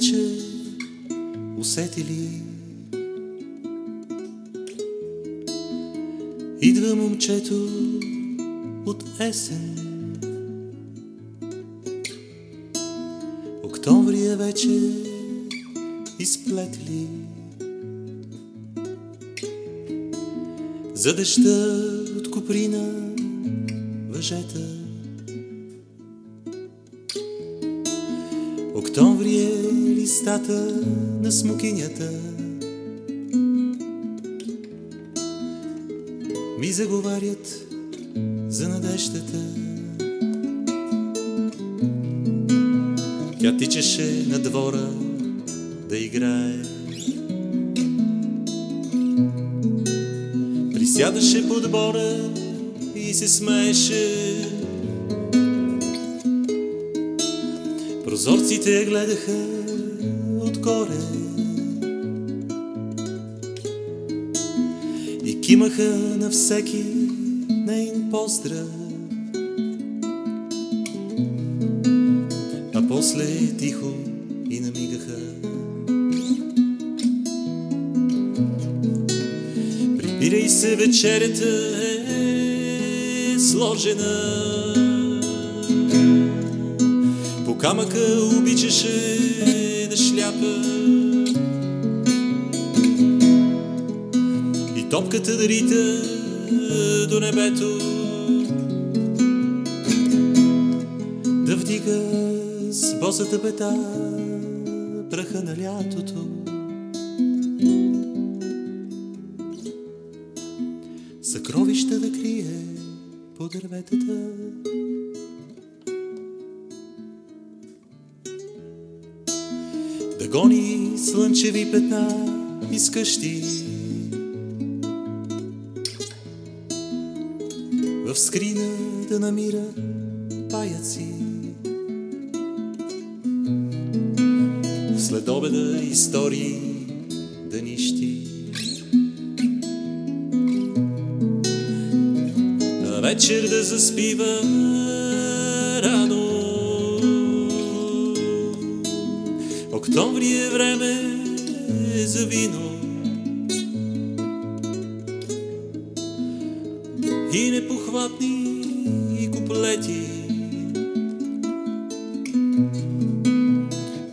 вече усетили? Идва момчето от есен. Октомври е вече изплетли. За дъжда от Куприна въжета. Октомври е листата на смокинята. Ми заговарят за надеждата. Тя тичаше на двора да играе. Присядаше под бора и се смееше. Прозорците гледаха отгоре и кимаха на всеки нейн поздрав. А после тихо и намигаха. Прибирай се, вечерята е сложена. По камъка обичаше шляпа. И топката да рита до небето. Да вдига с босата пета праха на лятото. Съкровища да крие по дърветата. Гони слънчеви петна из къщи. В скрина да намира паяци. След обеда истории да нищи. Вечер да заспива рано. Октомври е време за вино. И непохватни куплети.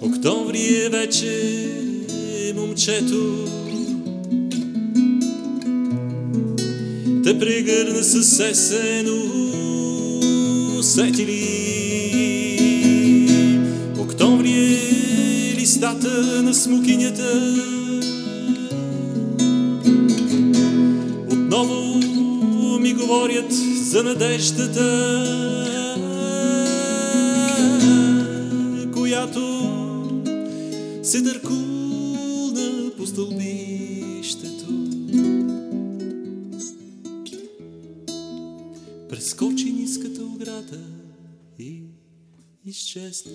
Октомври е вече момчето. Те прегърна с есен усетили. На смукинята. Отново ми говорят за надеждата, която се търкулна по стълбището. Прескочи ниската ограда и изчезна.